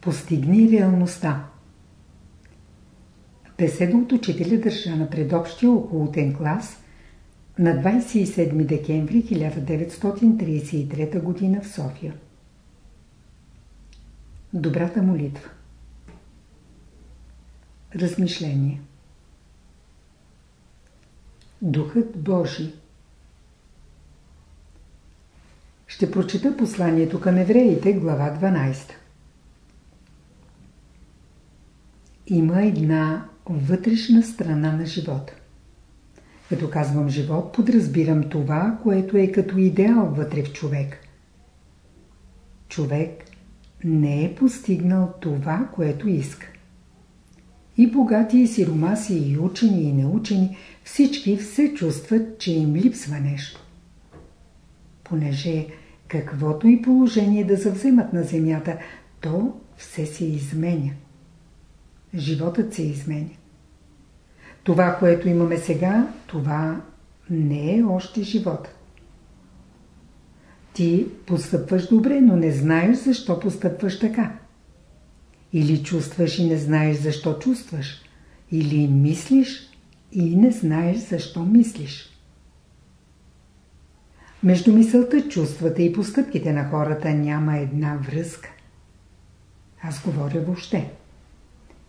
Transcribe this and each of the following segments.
Постигни реалността. Беседа учителя държа на предобщия околотен клас на 27 декември 1933 г. в София. Добрата молитва Размишление Духът Божий Ще прочита посланието към евреите, глава 12. Има една вътрешна страна на живота. Като казвам живот, подразбирам това, което е като идеал вътре в човек. Човек не е постигнал това, което иска. И богати, и сиромаси, и учени, и неучени, всички все чувстват, че им липсва нещо. Понеже каквото и положение да завземат на земята, то все се изменя. Животът се изменя. Това, което имаме сега, това не е още живота. Ти постъпваш добре, но не знаеш защо постъпваш така. Или чувстваш и не знаеш защо чувстваш. Или мислиш и не знаеш защо мислиш. Между мисълта, чувствата и постъпките на хората няма една връзка. Аз говоря въобще.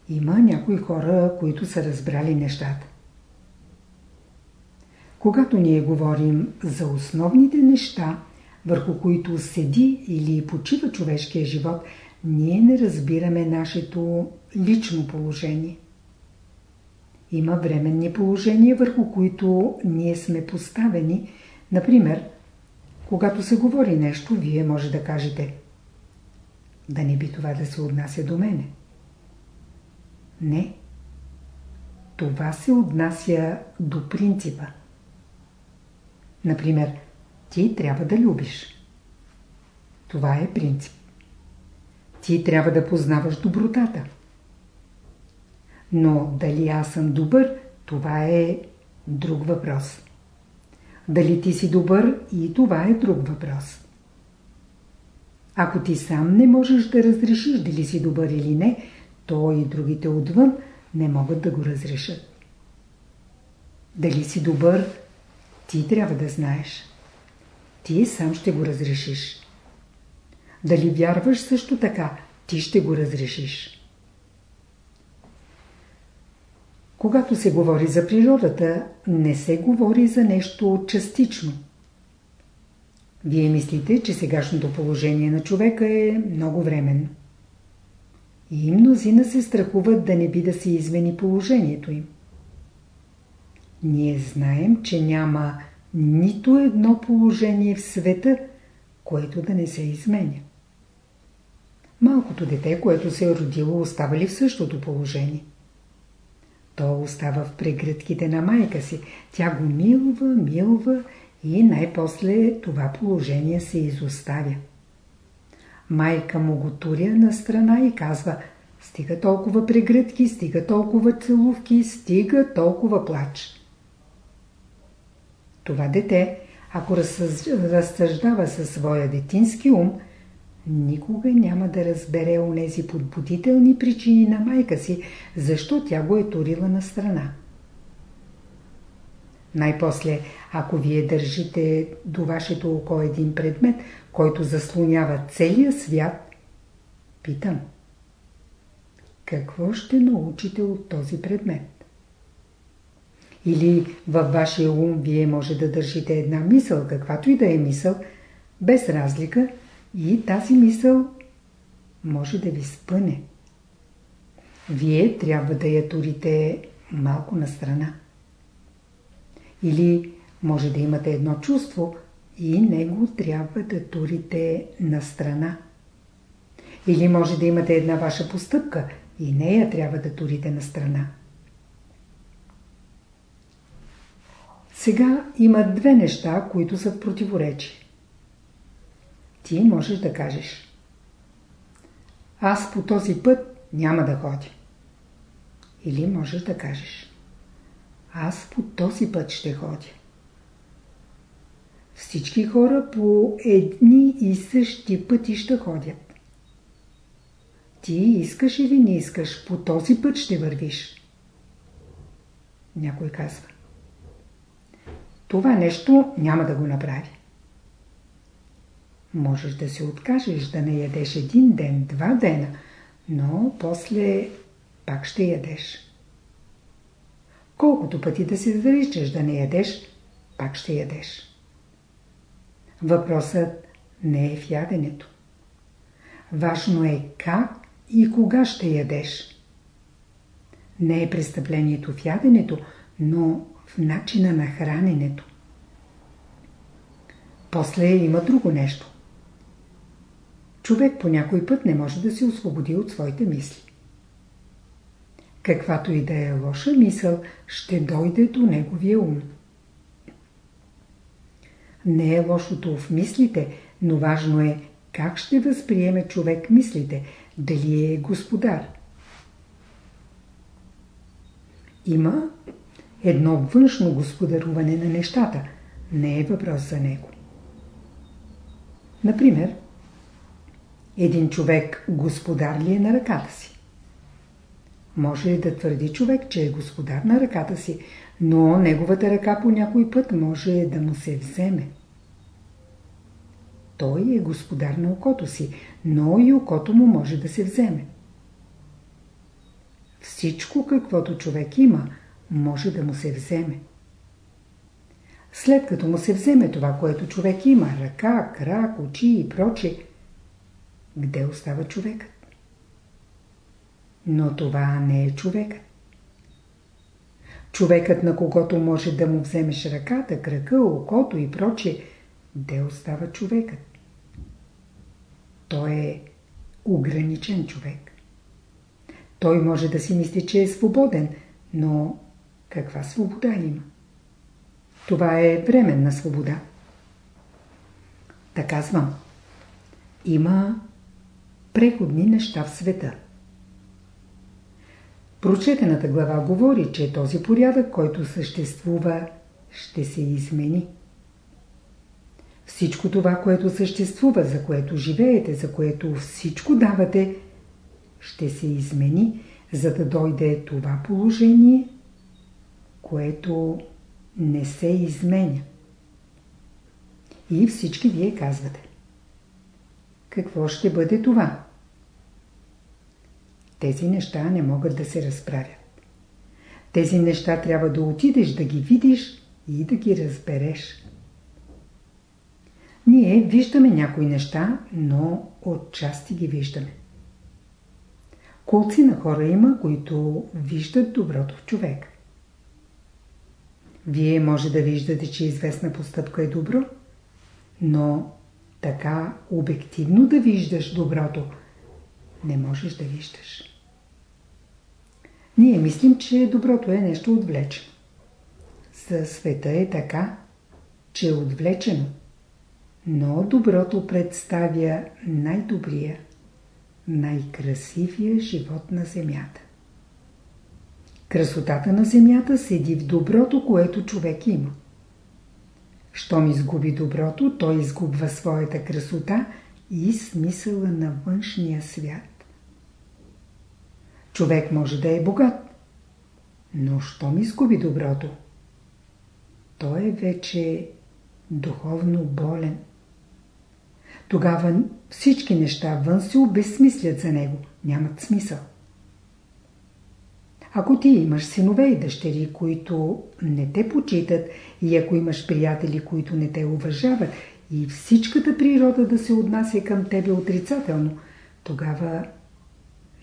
Има някои хора, които са разбрали нещата. Когато ние говорим за основните неща, върху които седи или почива човешкия живот, ние не разбираме нашето лично положение. Има временни положения, върху които ние сме поставени. Например, когато се говори нещо, вие може да кажете да не би това да се отнася до мене. Не. Това се отнася до принципа. Например, ти трябва да любиш. Това е принцип. Ти трябва да познаваш добротата. Но дали аз съм добър, това е друг въпрос. Дали ти си добър и това е друг въпрос. Ако ти сам не можеш да разрешиш дали си добър или не, то и другите отвън не могат да го разрешат. Дали си добър, ти трябва да знаеш. Ти сам ще го разрешиш. Дали вярваш също така, ти ще го разрешиш. Когато се говори за природата, не се говори за нещо частично. Вие мислите, че сегашното положение на човека е много временно. И мнозина се страхуват да не би да се измени положението им. Ние знаем, че няма нито едно положение в света, което да не се изменя. Малкото дете, което се е родило, остава ли в същото положение? То остава в прегръдките на майка си. Тя го милва, милва и най-после това положение се изоставя. Майка му го туря на страна и казва Стига толкова прегръдки, стига толкова целувки, стига толкова плач. Това дете, ако разсъждава със своя детински ум, никога няма да разбере онези подбудителни причини на майка си, защо тя го е турила на страна. Най-после, ако вие държите до вашето око един предмет, който заслонява целия свят, питам. Какво ще научите от този предмет? Или във вашия ум вие може да държите една мисъл, каквато и да е мисъл, без разлика и тази мисъл може да ви спъне. Вие трябва да я турите малко на страна. Или може да имате едно чувство и него трябва да турите на страна. Или може да имате една ваша постъпка и нея трябва да турите на страна. Сега има две неща, които са в противоречие. Ти можеш да кажеш Аз по този път няма да ходя. Или можеш да кажеш Аз по този път ще ходя. Всички хора по едни и същи пъти ще ходят. Ти искаш или не искаш, по този път ще вървиш. Някой казва. Това нещо няма да го направи. Можеш да се откажеш да не ядеш един ден, два дена, но после пак ще ядеш. Колкото пъти да се заричаш да не ядеш, пак ще ядеш. Въпросът не е в яденето. Важно е как и кога ще ядеш. Не е престъплението в яденето, но в начина на храненето. После има друго нещо. Човек по някой път не може да се освободи от своите мисли. Каквато и да е лоша мисъл, ще дойде до неговия ум. Не е лошото в мислите, но важно е как ще възприеме човек мислите, дали е господар. Има едно външно господаруване на нещата. Не е въпрос за него. Например, един човек господар ли е на ръката си? Може да твърди човек, че е господар на ръката си, но неговата ръка по някой път може да му се вземе. Той е господар на окото си, но и окото му може да се вземе. Всичко, каквото човек има, може да му се вземе. След като му се вземе това, което човек има, ръка, крак, очи и проче, къде остава човекът? Но това не е човекът. Човекът, на когото може да му вземеш ръката, крака, окото и проче, де остава човекът? Той е ограничен човек. Той може да си мисли, че е свободен, но каква свобода има? Това е временна свобода. Така казвам. Има преходни неща в света. Прочетената глава говори, че този порядък, който съществува, ще се измени. Всичко това, което съществува, за което живеете, за което всичко давате, ще се измени, за да дойде това положение, което не се изменя. И всички вие казвате. Какво ще бъде това? Тези неща не могат да се разправят. Тези неща трябва да отидеш да ги видиш и да ги разбереш. Ние виждаме някои неща, но отчасти ги виждаме. Колци на хора има, които виждат доброто в човек. Вие може да виждате, че известна постъпка е добро, но така обективно да виждаш доброто не можеш да виждаш. Ние мислим, че доброто е нещо отвлечено. За света е така, че е отвлечено но доброто представя най-добрия, най-красивия живот на земята. Красотата на земята седи в доброто, което човек има. Щом изгуби доброто, той изгубва своята красота и смисъла на външния свят. Човек може да е богат, но щом изгуби доброто, той е вече духовно болен. Тогава всички неща вън се обезсмислят за него, нямат смисъл. Ако ти имаш синове и дъщери, които не те почитат, и ако имаш приятели, които не те уважават, и всичката природа да се отнася към тебе отрицателно, тогава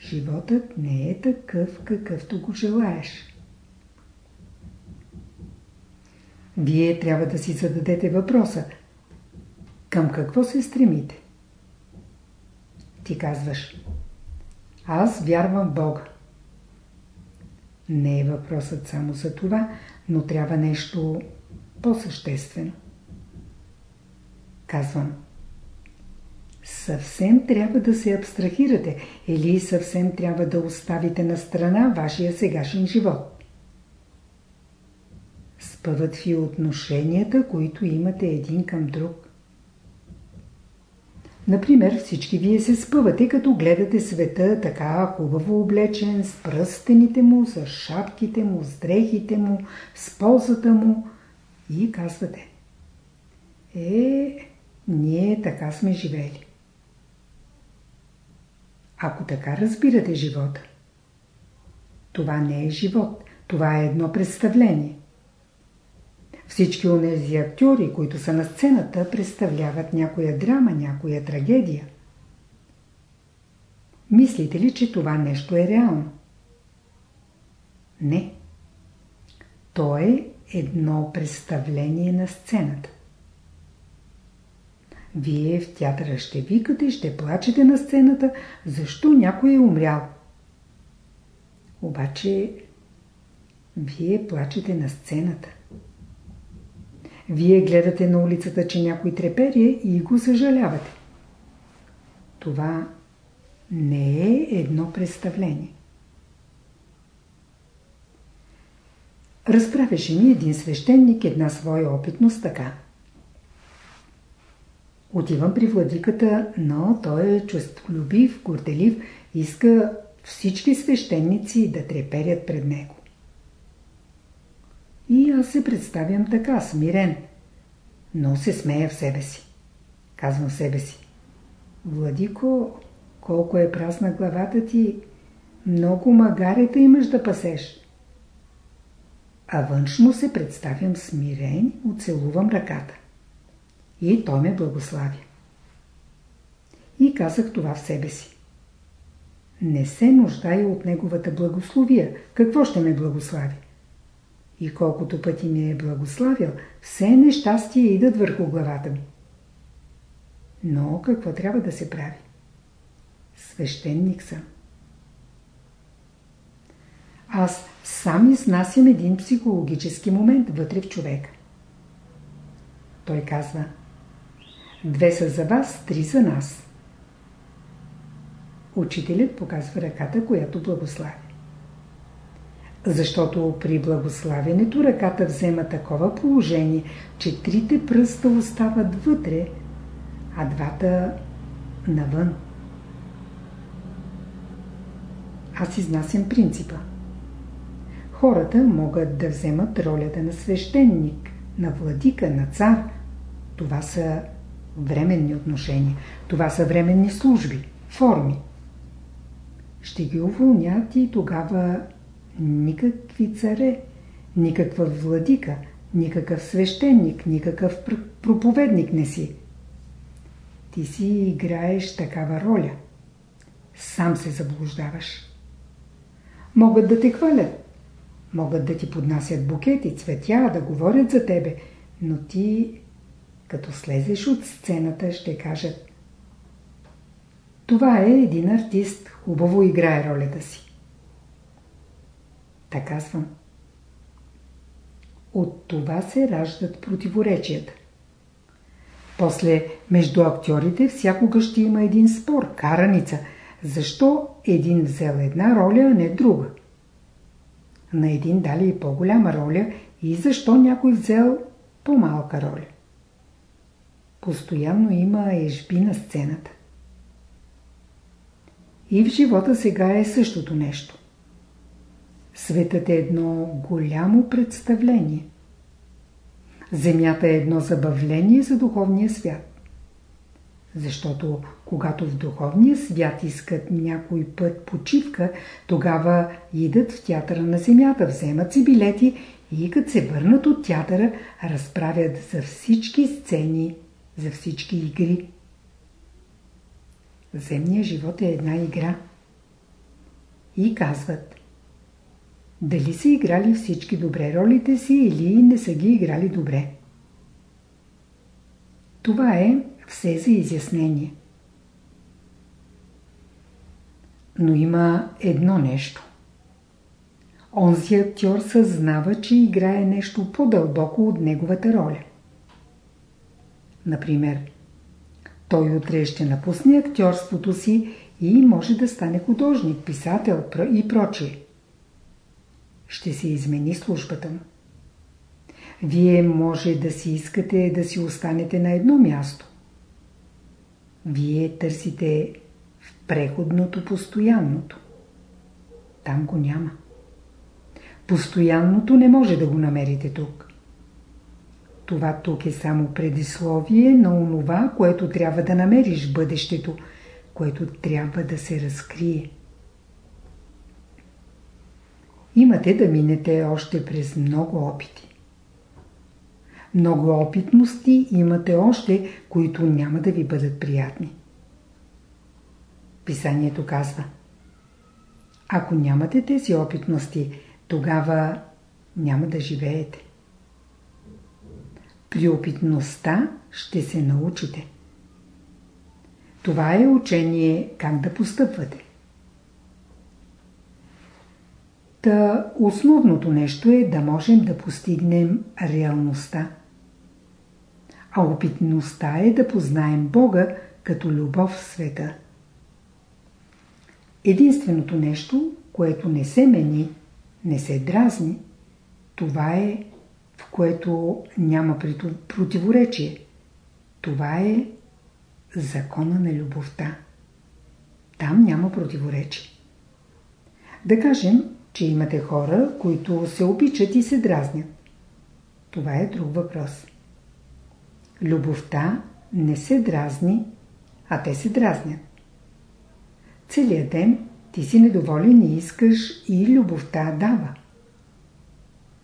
животът не е такъв, какъвто го желаеш. Вие трябва да си зададете въпроса – към какво се стремите? Ти казваш Аз вярвам в Бога. Не е въпросът само за това, но трябва нещо по-съществено. Казвам Съвсем трябва да се абстрахирате или съвсем трябва да оставите на страна вашия сегашен живот. Спъват ви отношенията, които имате един към друг. Например, всички вие се спъвате, като гледате света така хубаво облечен, с пръстените му, с шапките му, с дрехите му, с ползата му и казвате. Е, ние така сме живели. Ако така разбирате живота, това не е живот, това е едно представление. Всички онези актьори, които са на сцената, представляват някоя драма, някоя трагедия. Мислите ли, че това нещо е реално? Не. То е едно представление на сцената. Вие в театъра ще викате, ще плачете на сцената, защо някой е умрял. Обаче, вие плачете на сцената. Вие гледате на улицата, че някой трепери и го съжалявате. Това не е едно представление. Разправеше ми един свещеник една своя опитност така. Отивам при владиката, но той е чувстволюбив, горделив, иска всички свещеници да треперят пред него. И аз се представям така, смирен, но се смея в себе си. Казвам в себе си. Владико, колко е празна главата ти, много магарета имаш да пасеш. А външно се представям смирен, оцелувам ръката. И той ме благослави. И казах това в себе си. Не се нуждая от неговата благословия. Какво ще ме благослави? И колкото пъти ми е благославил, все нещастия идат върху главата ми. Но какво трябва да се прави? Свещеник съм. Аз сам изнасям един психологически момент вътре в човека. Той казва Две са за вас, три за нас. Учителят показва ръката, която благослави. Защото при благославянето ръката взема такова положение, че трите пръста остават вътре, а двата навън. Аз изнасям принципа. Хората могат да вземат ролята на свещеник, на владика, на цар. Това са временни отношения. Това са временни служби, форми. Ще ги уволнят и тогава никакви царе, никаква владика, никакъв свещеник, никакъв проповедник не си. Ти си играеш такава роля. Сам се заблуждаваш. Могат да те хвалят. Могат да ти поднасят букети, цветя, да говорят за тебе, но ти, като слезеш от сцената, ще кажат Това е един артист, хубаво играе ролята си. Така казвам. От това се раждат противоречията. После между актьорите всякога ще има един спор, караница. Защо един взел една роля, а не друга? На един дали и по-голяма роля и защо някой взел по-малка роля? Постоянно има ежби на сцената. И в живота сега е същото нещо. Светът е едно голямо представление. Земята е едно забавление за духовния свят. Защото когато в духовния свят искат някой път почивка, тогава идат в театъра на земята, вземат си билети и като се върнат от театъра, разправят за всички сцени, за всички игри. Земният живот е една игра. И казват дали са играли всички добре ролите си или не са ги играли добре. Това е все за изяснение. Но има едно нещо. Онзи актьор съзнава, че играе нещо по-дълбоко от неговата роля. Например, той утре ще напусне актьорството си и може да стане художник, писател и прочие ще се измени службата му. Вие може да си искате да си останете на едно място. Вие търсите в преходното постоянното. Там го няма. Постоянното не може да го намерите тук. Това тук е само предисловие на онова, което трябва да намериш в бъдещето, което трябва да се разкрие. Имате да минете още през много опити. Много опитности имате още, които няма да ви бъдат приятни. Писанието казва Ако нямате тези опитности, тогава няма да живеете. При опитността ще се научите. Това е учение как да постъпвате. Та основното нещо е да можем да постигнем реалността. А опитността е да познаем Бога като любов в света. Единственото нещо, което не се мени, не се дразни, това е, в което няма противоречие. Това е закона на любовта. Там няма противоречие. Да кажем, че имате хора, които се обичат и се дразнят. Това е друг въпрос. Любовта не се дразни, а те се дразнят. Целият ден ти си недоволен и искаш и любовта дава.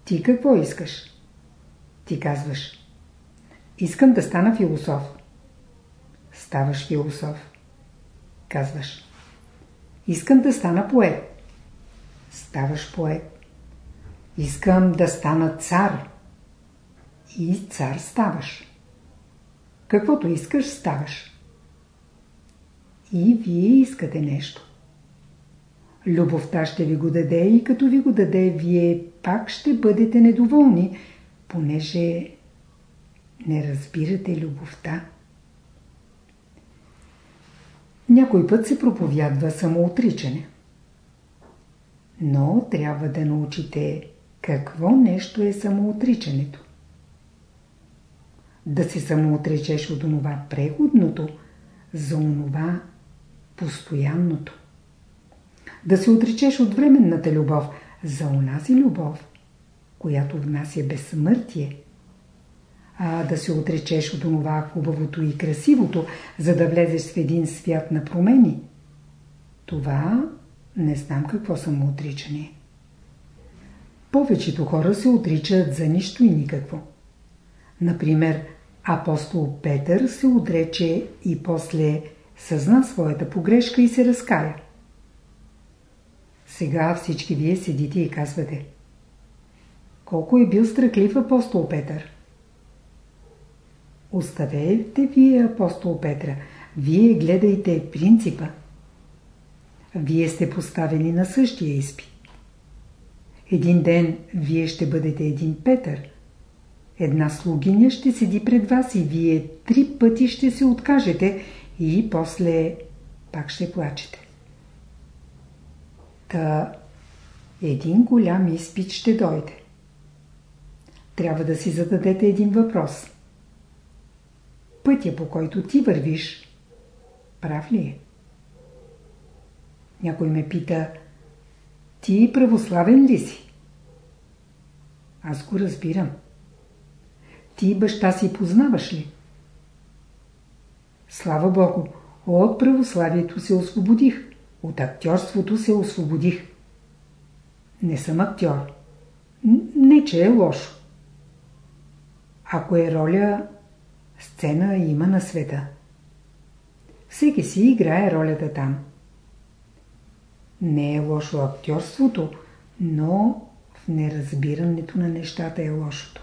Ти какво искаш? Ти казваш. Искам да стана философ. Ставаш философ. Казваш. Искам да стана поет. Ставаш поет. Искам да стана цар. И цар ставаш. Каквото искаш, ставаш. И вие искате нещо. Любовта ще ви го даде и като ви го даде, вие пак ще бъдете недоволни, понеже не разбирате любовта. Някой път се проповядва самоотричане. Но трябва да научите какво нещо е самоотричането. Да се самоотречеш от онова преходното за онова постоянното. Да се отречеш от временната любов за онази любов, която внася безсмъртие, а да се отречеш от онова хубавото и красивото, за да влезеш в един свят на промени. Това не знам какво самоотричане. Повечето хора се отричат за нищо и никакво. Например, апостол Петър се отрече и после съзна своята погрешка и се разкая. Сега всички вие седите и казвате Колко е бил страхлив апостол Петър? Оставете вие апостол Петра. Вие гледайте принципа. Вие сте поставени на същия изпит. Един ден вие ще бъдете един Петър. Една слугиня ще седи пред вас и вие три пъти ще се откажете и после пак ще плачете. Та един голям изпит ще дойде. Трябва да си зададете един въпрос. Пътя по който ти вървиш, прав ли е? Някой ме пита, ти православен ли си? Аз го разбирам. Ти баща си познаваш ли? Слава Богу, от православието се освободих. От актьорството се освободих. Не съм актьор. Не, че е лошо. Ако е роля, сцена има на света. Всеки си играе ролята там. Не е лошо актьорството, но в неразбирането на нещата е лошото.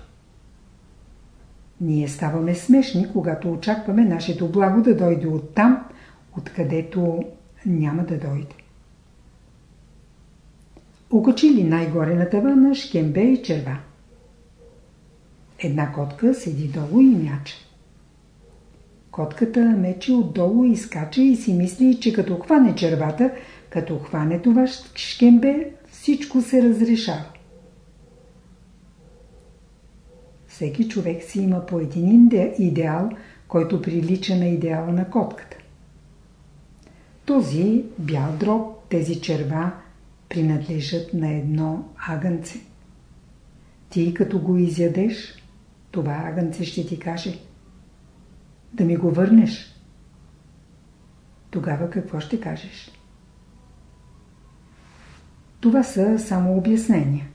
Ние ставаме смешни, когато очакваме нашето благо да дойде от там, откъдето няма да дойде. Окачили най-горе на тавана шкембе и черва. Една котка седи долу и мяче. Котката мече отдолу и скача и си мисли, че като хване червата, като хване това шкембе, всичко се разрешава. Всеки човек си има по един идеал, който прилича на идеала на котката. Този бял дроб, тези черва принадлежат на едно агънце. Ти като го изядеш, това агънце ще ти каже да ми го върнеш. Тогава какво ще кажеш? Това са само обяснения.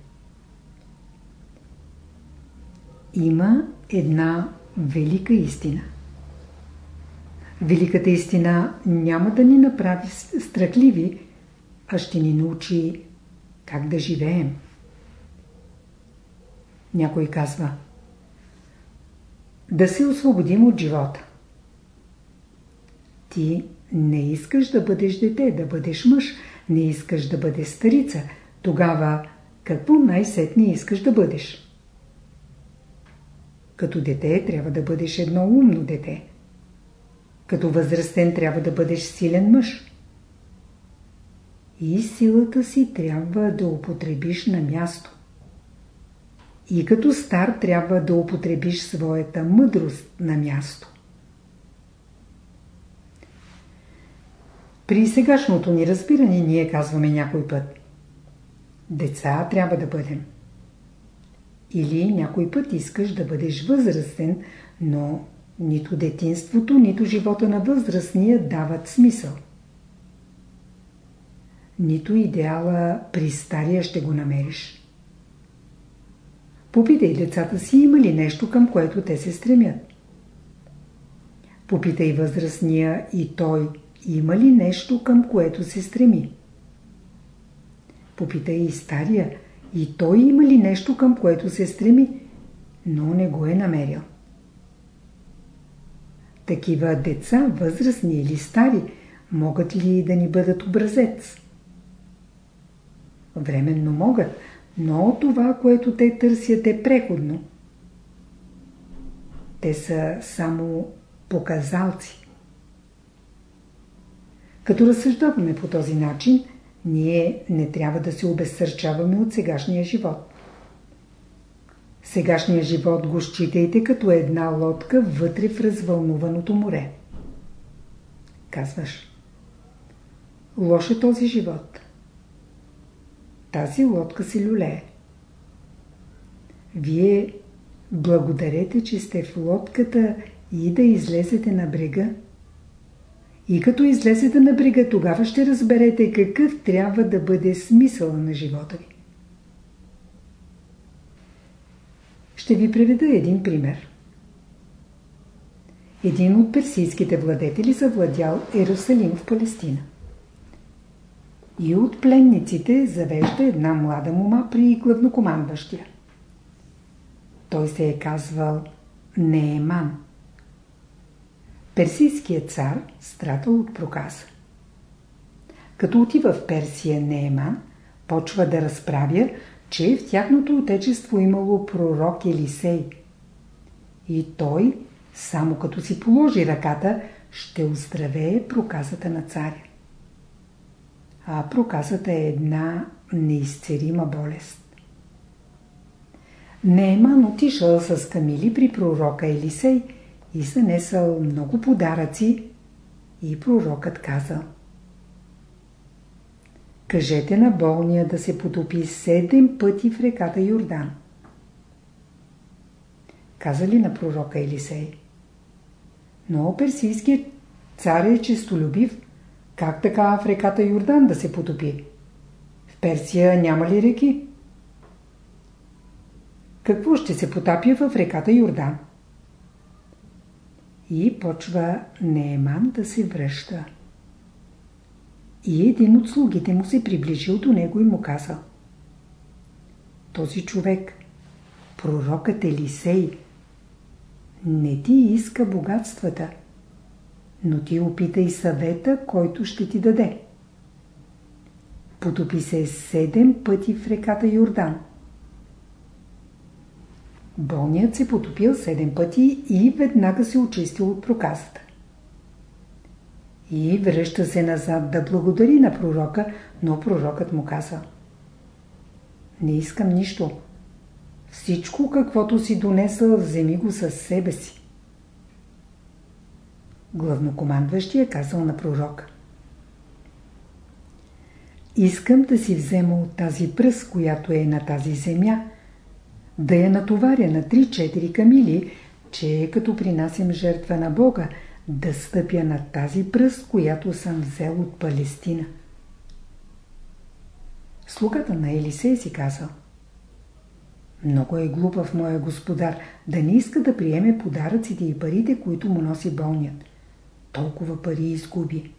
Има една велика истина. Великата истина няма да ни направи страхливи, а ще ни научи как да живеем. Някой казва Да се освободим от живота. Ти не искаш да бъдеш дете, да бъдеш мъж, не искаш да бъдеш старица. Тогава какво най-сетне искаш да бъдеш? Като дете трябва да бъдеш едно умно дете. Като възрастен трябва да бъдеш силен мъж. И силата си трябва да употребиш на място. И като стар трябва да употребиш своята мъдрост на място. При сегашното ни разбиране ние казваме някой път. Деца трябва да бъдем. Или някой път искаш да бъдеш възрастен, но нито детинството, нито живота на възрастния дават смисъл. Нито идеала при стария ще го намериш. Попитай децата си има ли нещо към което те се стремят. Попитай възрастния и той има ли нещо към което се стреми. Попитай и стария и той има ли нещо към което се стреми, но не го е намерил. Такива деца, възрастни или стари, могат ли да ни бъдат образец? Временно могат, но това, което те търсят е преходно. Те са само показалци. Като разсъждаваме по този начин, ние не трябва да се обезсърчаваме от сегашния живот. Сегашния живот го считайте като една лодка вътре в развълнуваното море. Казваш. Лош е този живот. Тази лодка се люлее. Вие благодарете, че сте в лодката и да излезете на брега. И като излезете на брега, тогава ще разберете какъв трябва да бъде смисъл на живота ви. Ще ви приведа един пример. Един от персийските владетели завладял Иерусалим в Палестина. И от пленниците завежда една млада мума при главнокомандващия. Той се е казвал Нееман. Персийският цар страдал от проказа. Като отива в Персия Нееман, почва да разправя, че в тяхното отечество имало пророк Елисей. И той, само като си положи ръката, ще оздравее проказата на царя. А проказата е една неизцерима болест. Нееман отишъл с камили при пророка Елисей – и занесъл много подаръци и пророкът казал Кажете на болния да се потопи седем пъти в реката Йордан. Казали на пророка Елисей Но персийският цар е честолюбив. Как така в реката Йордан да се потопи? В Персия няма ли реки? Какво ще се потапя в реката Йордан? и почва Нееман да се връща. И един от слугите му се приближил до него и му казал Този човек, пророкът Елисей, не ти иска богатствата, но ти опитай съвета, който ще ти даде. Потопи се седем пъти в реката Йордан. Болният се потопил седем пъти и веднага се очистил от проказата. И връща се назад да благодари на пророка, но пророкът му каза Не искам нищо. Всичко, каквото си донесъл, вземи го със себе си. Главнокомандващия казал на пророка Искам да си взема от тази пръст, която е на тази земя, да я натоваря на 3-4 камили, че като принасям жертва на Бога, да стъпя на тази пръст, която съм взел от Палестина. Слугата на Елисей си казал Много е глупав моя господар да не иска да приеме подаръците и парите, които му носи болният. Толкова пари изгуби.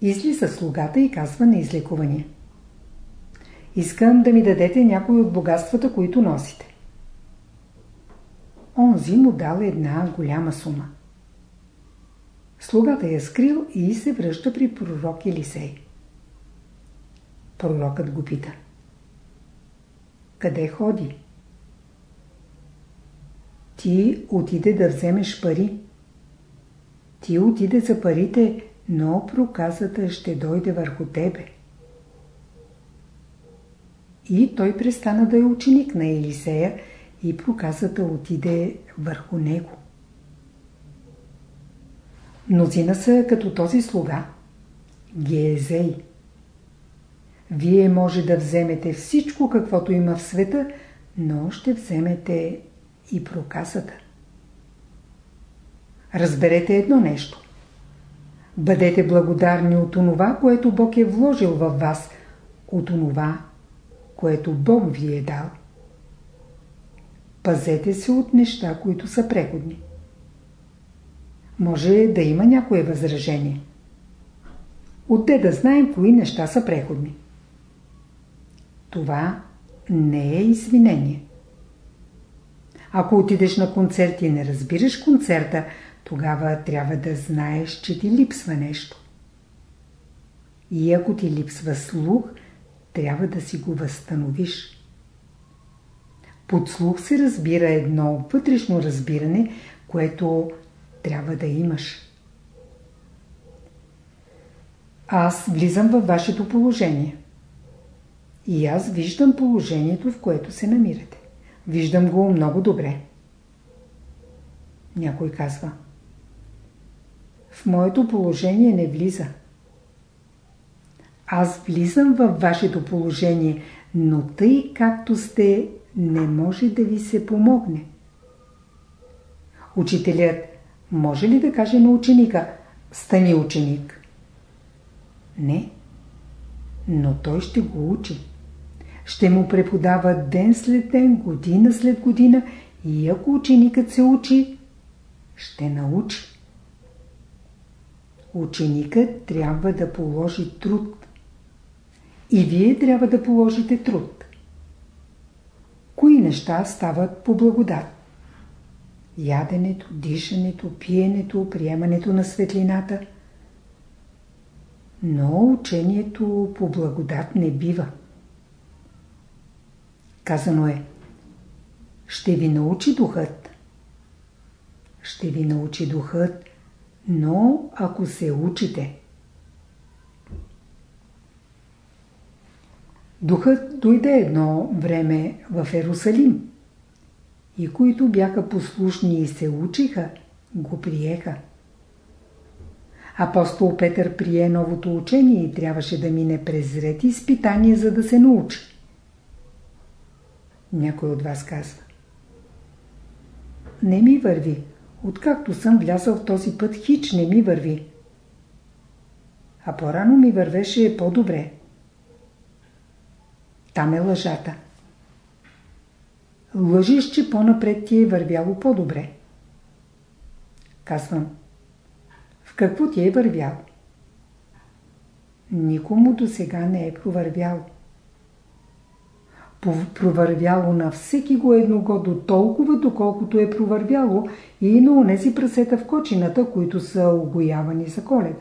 Излиза слугата и казва на излекувания. Искам да ми дадете някои от богатствата, които носите. Онзи му дал една голяма сума. Слугата я скрил и се връща при пророк Елисей. Пророкът го пита. Къде ходи? Ти отиде да вземеш пари. Ти отиде за парите, но проказата ще дойде върху тебе. И той престана да е ученик на Елисея и проказата отиде върху него. Мнозина са като този слуга. Геезей. Вие може да вземете всичко, каквото има в света, но ще вземете и проказата. Разберете едно нещо. Бъдете благодарни от онова, което Бог е вложил във вас, от онова, което Бог ви е дал. Пазете се от неща, които са преходни. Може да има някое възражение. Отде да знаем кои неща са преходни. Това не е извинение. Ако отидеш на концерт и не разбираш концерта, тогава трябва да знаеш, че ти липсва нещо. И ако ти липсва слух, трябва да си го възстановиш. Под слух се разбира едно вътрешно разбиране, което трябва да имаш. Аз влизам във вашето положение. И аз виждам положението, в което се намирате. Виждам го много добре. Някой казва. В моето положение не влиза. Аз влизам във вашето положение, но тъй както сте, не може да ви се помогне. Учителят може ли да каже на ученика «Стани ученик»? Не. Но той ще го учи. Ще му преподава ден след ден, година след година и ако ученикът се учи, ще научи. Ученикът трябва да положи труд. И вие трябва да положите труд. Кои неща стават по благодат? Яденето, дишането, пиенето, приемането на светлината. Но учението по благодат не бива. Казано е Ще ви научи духът. Ще ви научи духът, но ако се учите. Духът дойде едно време в Ерусалим и които бяха послушни и се учиха, го приеха. Апостол Петър прие новото учение и трябваше да мине през ред изпитания, за да се научи. Някой от вас казва. Не ми върви. Откакто съм влязъл в този път, хич не ми върви. А по-рано ми вървеше по-добре. Там е лъжата. Лъжиш, че по-напред ти е вървяло по-добре. Казвам. В какво ти е вървяло? Никому до сега не е провървяло. Провървяло на всеки го едного до толкова, доколкото е провървяло и на онези прасета в кочината, които са огоявани за коледа.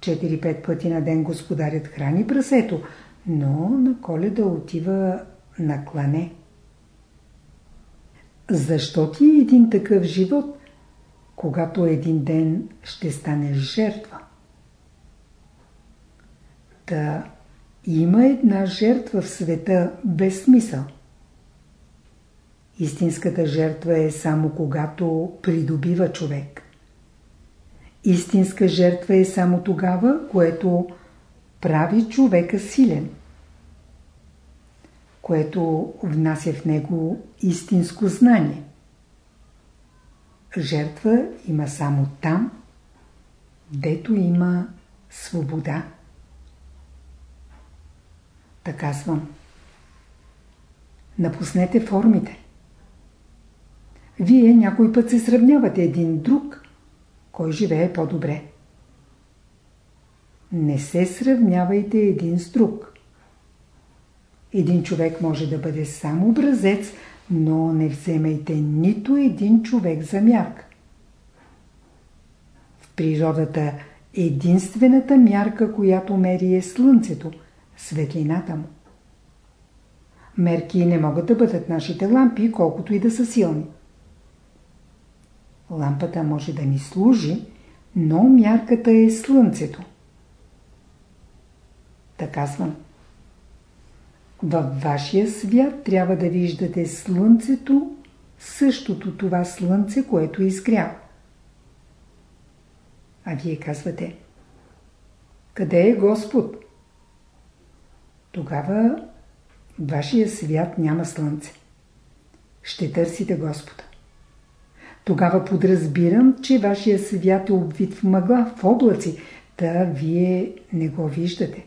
Четири-пет пъти на ден господарят храни прасето, но на коледа отива на клане. Защо ти е един такъв живот, когато един ден ще станеш жертва? Та има една жертва в света без смисъл. Истинската жертва е само когато придобива човек. Истинска жертва е само тогава, което прави човека силен, което внася в него истинско знание. Жертва има само там, дето има свобода. Така казвам. Напуснете формите. Вие някой път се сравнявате един друг, кой живее по-добре. Не се сравнявайте един с друг. Един човек може да бъде само образец, но не вземайте нито един човек за мярка. В природата единствената мярка, която мери е Слънцето, светлината му. Мерки не могат да бъдат нашите лампи, колкото и да са силни. Лампата може да ни служи, но мярката е Слънцето. Така казвам. Във вашия свят трябва да виждате Слънцето, същото това Слънце, което е изгрява. А вие казвате, къде е Господ? Тогава вашия свят няма Слънце. Ще търсите Господа. Тогава подразбирам, че вашия свят е обвит в мъгла, в облаци, та вие не го виждате.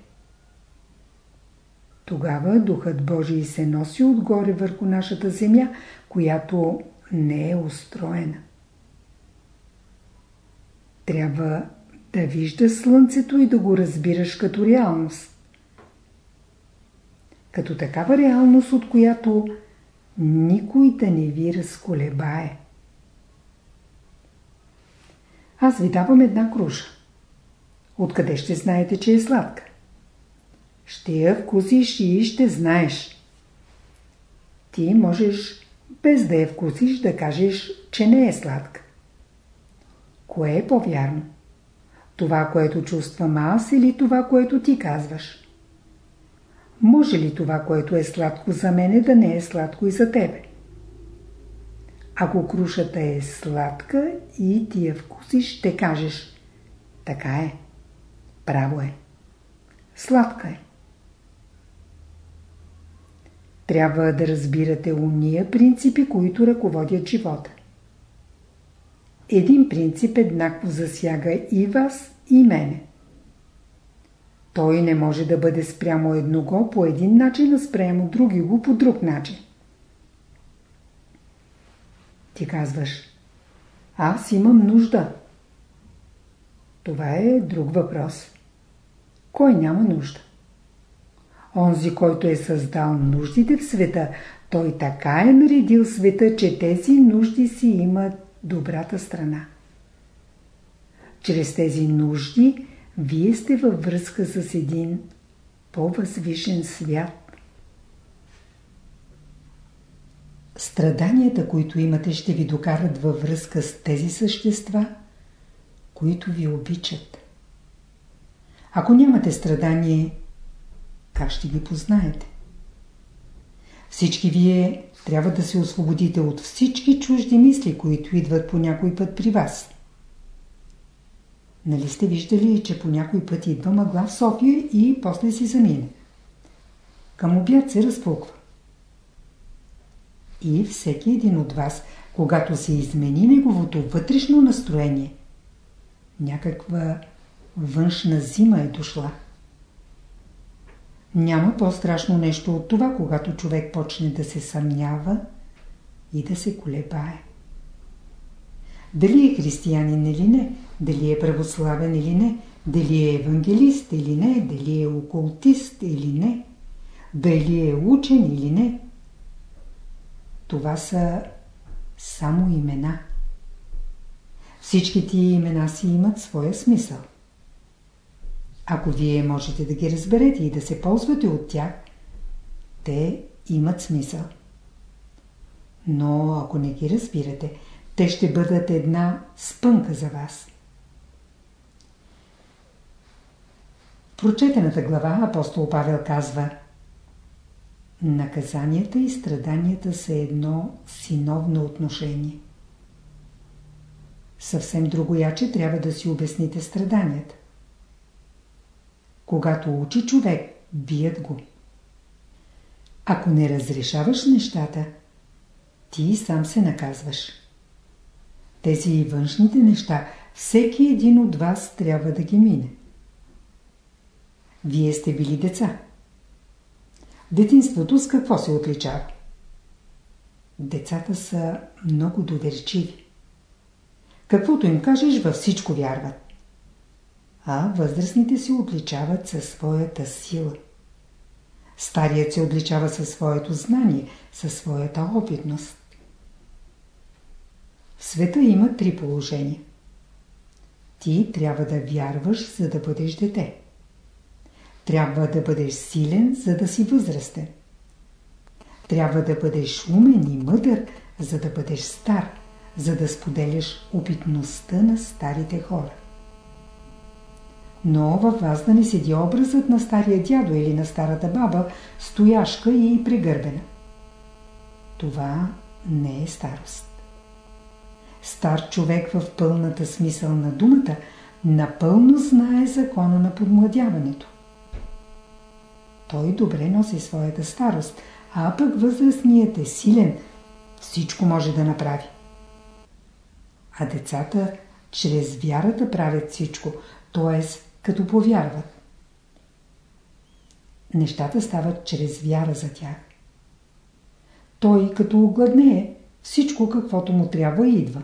Тогава Духът Божий се носи отгоре върху нашата земя, която не е устроена. Трябва да вижда Слънцето и да го разбираш като реалност. Като такава реалност, от която никой да не ви разколебае. Аз ви давам една круша. Откъде ще знаете, че е сладка? Ще я вкусиш и ще знаеш. Ти можеш без да я вкусиш да кажеш, че не е сладка. Кое е по-вярно? Това, което чувствам аз или това, което ти казваш? Може ли това, което е сладко за мене, да не е сладко и за тебе? Ако крушата е сладка и ти я вкусиш, ще кажеш Така е. Право е. Сладка е. Трябва да разбирате уния принципи, които ръководят живота. Един принцип еднакво засяга и вас, и мене. Той не може да бъде спрямо едного по един начин, а спрямо други го по друг начин. Ти казваш, аз имам нужда. Това е друг въпрос. Кой няма нужда? Онзи, който е създал нуждите в света, той така е наредил света, че тези нужди си имат добрата страна. Чрез тези нужди вие сте във връзка с един по-възвишен свят. Страданията, които имате, ще ви докарат във връзка с тези същества, които ви обичат. Ако нямате страдание, как ще ги познаете? Всички вие трябва да се освободите от всички чужди мисли, които идват по някой път при вас. Нали сте виждали, че по някой път идва мъгла в София и после си замине? Към обяд се разпуква. И всеки един от вас, когато се измени неговото вътрешно настроение, някаква външна зима е дошла. Няма по-страшно нещо от това, когато човек почне да се съмнява и да се колебае. Дали е християнин или не, дали е православен или не, дали е евангелист или не, дали е окултист или не, дали е учен или не. Това са само имена. Всички тия имена си имат своя смисъл. Ако вие можете да ги разберете и да се ползвате от тях, те имат смисъл. Но ако не ги разбирате, те ще бъдат една спънка за вас. В прочетената глава апостол Павел казва Наказанията и страданията са едно синовно отношение. съвсем другояче трябва да си обясните страданията. Когато учи човек, бият го. Ако не разрешаваш нещата, ти сам се наказваш. Тези външните неща, всеки един от вас трябва да ги мине. Вие сте били деца. Детинството с какво се отличава? Децата са много доверчиви. Каквото им кажеш, във всичко вярват. А възрастните се отличават със своята сила. Старият се отличава със своето знание, със своята опитност. В света има три положения. Ти трябва да вярваш, за да бъдеш дете. Трябва да бъдеш силен, за да си възрастен. Трябва да бъдеш умен и мъдър, за да бъдеш стар, за да споделяш опитността на старите хора. Но във вас да не седи образът на стария дядо или на старата баба, стояшка и пригърбена. Това не е старост. Стар човек в пълната смисъл на думата напълно знае закона на подмладяването. Той добре носи своята старост, а пък възрастният е силен, всичко може да направи. А децата чрез вярата правят всичко, т.е. като повярват. Нещата стават чрез вяра за тях. Той като огладнее, всичко каквото му трябва идва.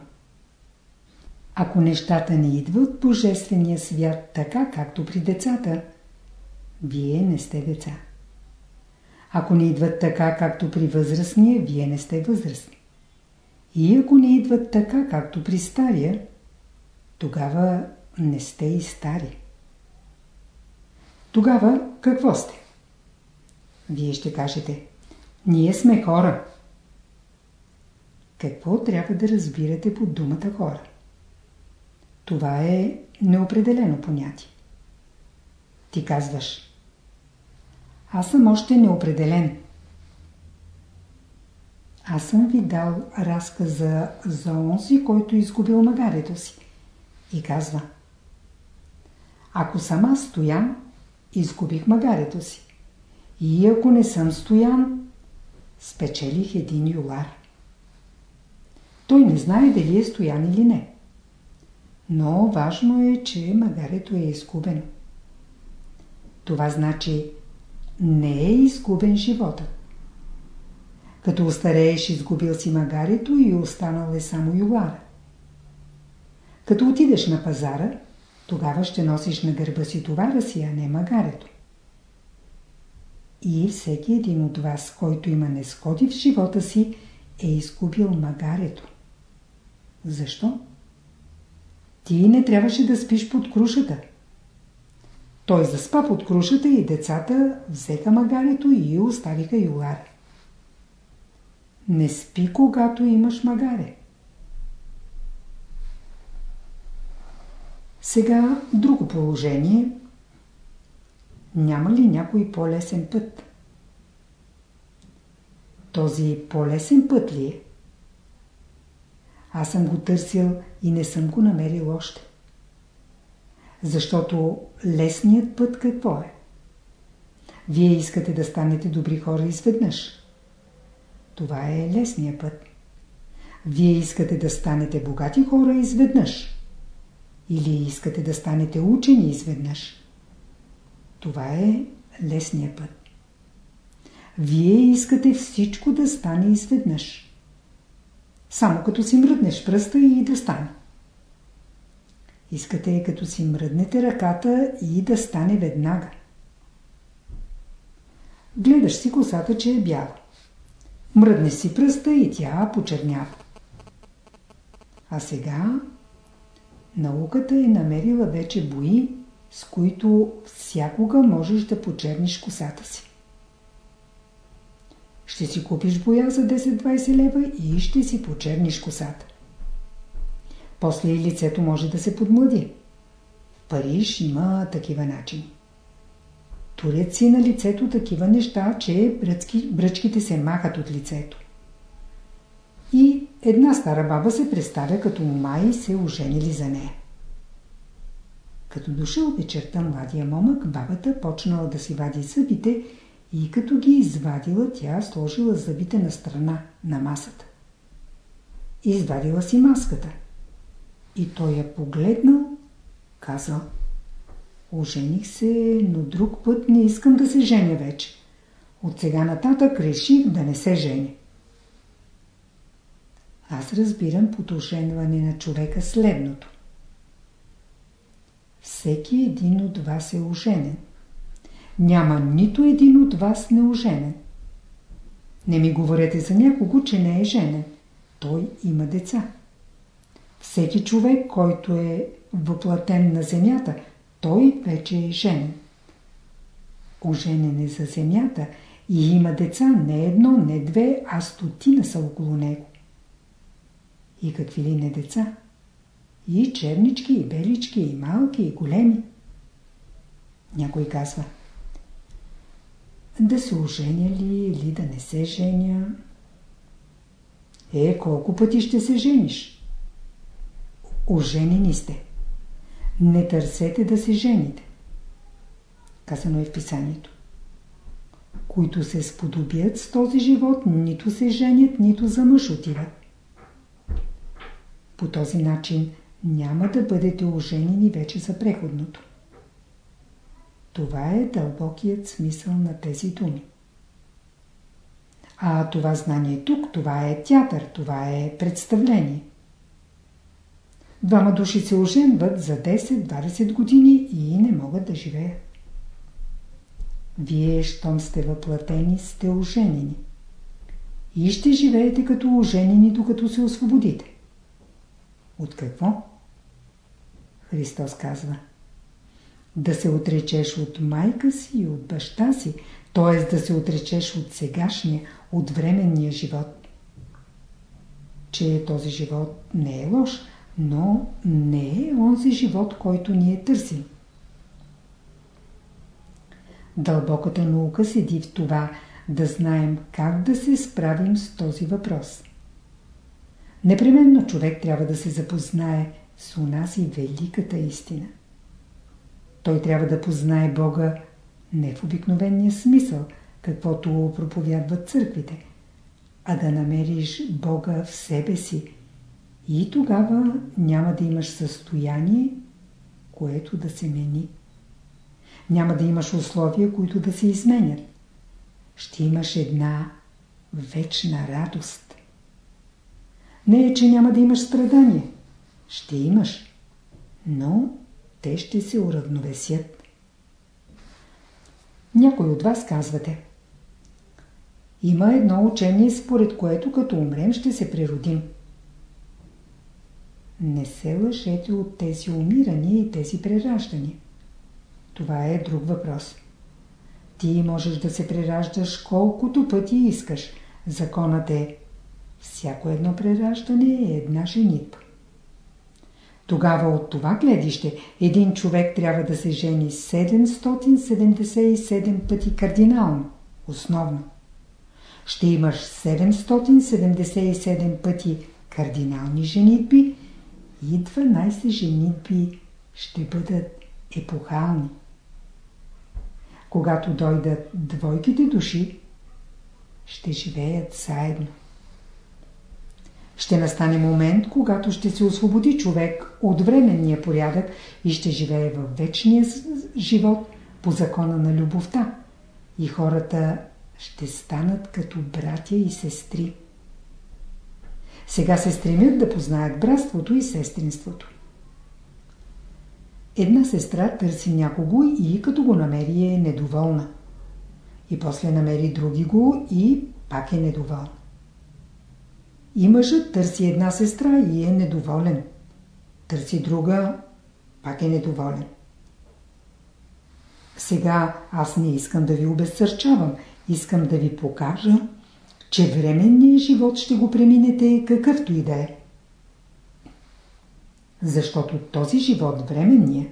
Ако нещата не идват Божествения свят така, както при децата, вие не сте деца. Ако не идват така, както при възрастния, вие не сте възрастни. И ако не идват така, както при стария, тогава не сте и стари. Тогава какво сте? Вие ще кажете, ние сме хора. Какво трябва да разбирате под думата хора? Това е неопределено понятие. Ти казваш, аз съм още неопределен. Аз съм ви дал разказа за онзи, който изгубил магарето си. И казва, ако съм аз стоян, изгубих магарето си. И ако не съм стоян, спечелих един юлар. Той не знае дали е стоян или не. Но важно е, че магарето е изгубено. Това значи не е изгубен живота. Като остарееш, изгубил си магарето и останал е само юлара. Като отидеш на пазара, тогава ще носиш на гърба си товара си, а не магарето. И всеки един от вас, който има несходи в живота си, е изгубил магарето. Защо? Ти не трябваше да спиш под крушата. Той заспа под крушата и децата взеха магарето и оставиха юлар. Не спи, когато имаш магаре. Сега друго положение. Няма ли някой по-лесен път? Този по-лесен път ли е? Аз съм го търсил и не съм го намерил още. Защото лесният път какво е? Вие искате да станете добри хора изведнъж. Това е лесният път. Вие искате да станете богати хора изведнъж. Или искате да станете учени изведнъж. Това е лесният път. Вие искате всичко да стане изведнъж. Само като си мръднеш пръста и да стане. Искате като си мръднете ръката и да стане веднага. Гледаш си косата, че е бяла. Мръднеш си пръста и тя почернява. А сега науката е намерила вече бои, с които всякога можеш да почерниш косата си. Ще си купиш боя за 10-20 лева и ще си почерниш косата. После и лицето може да се подмлади. Париж има такива начини. Турят си на лицето такива неща, че бръчки, бръчките се махат от лицето. И Една стара баба се представя като ума и се оженили за нея. Като дошъл вечерта младия момък, бабата почнала да си вади зъбите и като ги извадила, тя сложила зъбите на страна, на масата. Извадила си маската. И той я погледнал, казал Ожених се, но друг път не искам да се женя вече. От сега нататък реших да не се женя. Аз разбирам под на човека следното. Всеки един от вас е оженен. Няма нито един от вас не оженен. Не ми говорете за някого, че не е женен. Той има деца. Всеки човек, който е въплатен на земята, той вече е женен. Оженен е за земята и има деца не едно, не две, а стотина са около него. И какви ли не деца? И чернички, и белички, и малки, и големи. Някой казва да се оженя ли или да не се женя. Е, колко пъти ще се жениш? Оженени сте. Не търсете да се жените. Казано е в писанието. Които се сподобят с този живот, нито се женят, нито за мъж отиват. По този начин няма да бъдете оженени вече за преходното. Това е дълбокият смисъл на тези думи. А това знание тук, това е театър, това е представление. Двама души се оженват за 10-20 години и не могат да живеят. Вие, щом сте въплатени, сте оженени. И ще живеете като оженени, докато се освободите. От какво? Христос казва Да се отречеш от майка си и от баща си, т.е. да се отречеш от сегашния, от временния живот. Че този живот не е лош, но не е онзи живот, който ние търсим. Дълбоката наука седи в това да знаем как да се справим с този въпрос. Непременно човек трябва да се запознае с унази великата истина. Той трябва да познае Бога не в обикновения смисъл, каквото проповядват църквите, а да намериш Бога в себе си. И тогава няма да имаш състояние, което да се мени. Няма да имаш условия, които да се изменят. Ще имаш една вечна радост. Не е, че няма да имаш страдание. Ще имаш. Но те ще се уравновесят. Някой от вас казвате. Има едно учение, според което като умрем ще се природим. Не се лъжете от тези умирания и тези прераждания. Това е друг въпрос. Ти можеш да се прераждаш колкото пъти искаш. Законът е всяко едно прераждане е една женитба. Тогава от това гледище един човек трябва да се жени 777 пъти кардинално, основно. Ще имаш 777 пъти кардинални женитби и 12 женитби ще бъдат епохални. Когато дойдат двойките души, ще живеят заедно. Ще настане момент, когато ще се освободи човек от временния порядък и ще живее в вечния живот по закона на любовта. И хората ще станат като братя и сестри. Сега се стремят да познаят братството и сестринството. Една сестра търси някого и като го намери е недоволна. И после намери други го и пак е недоволна. И мъжът търси една сестра и е недоволен. Търси друга, пак е недоволен. Сега аз не искам да ви обезсърчавам. Искам да ви покажа, че временният живот ще го преминете какъвто и да е. Защото този живот временния,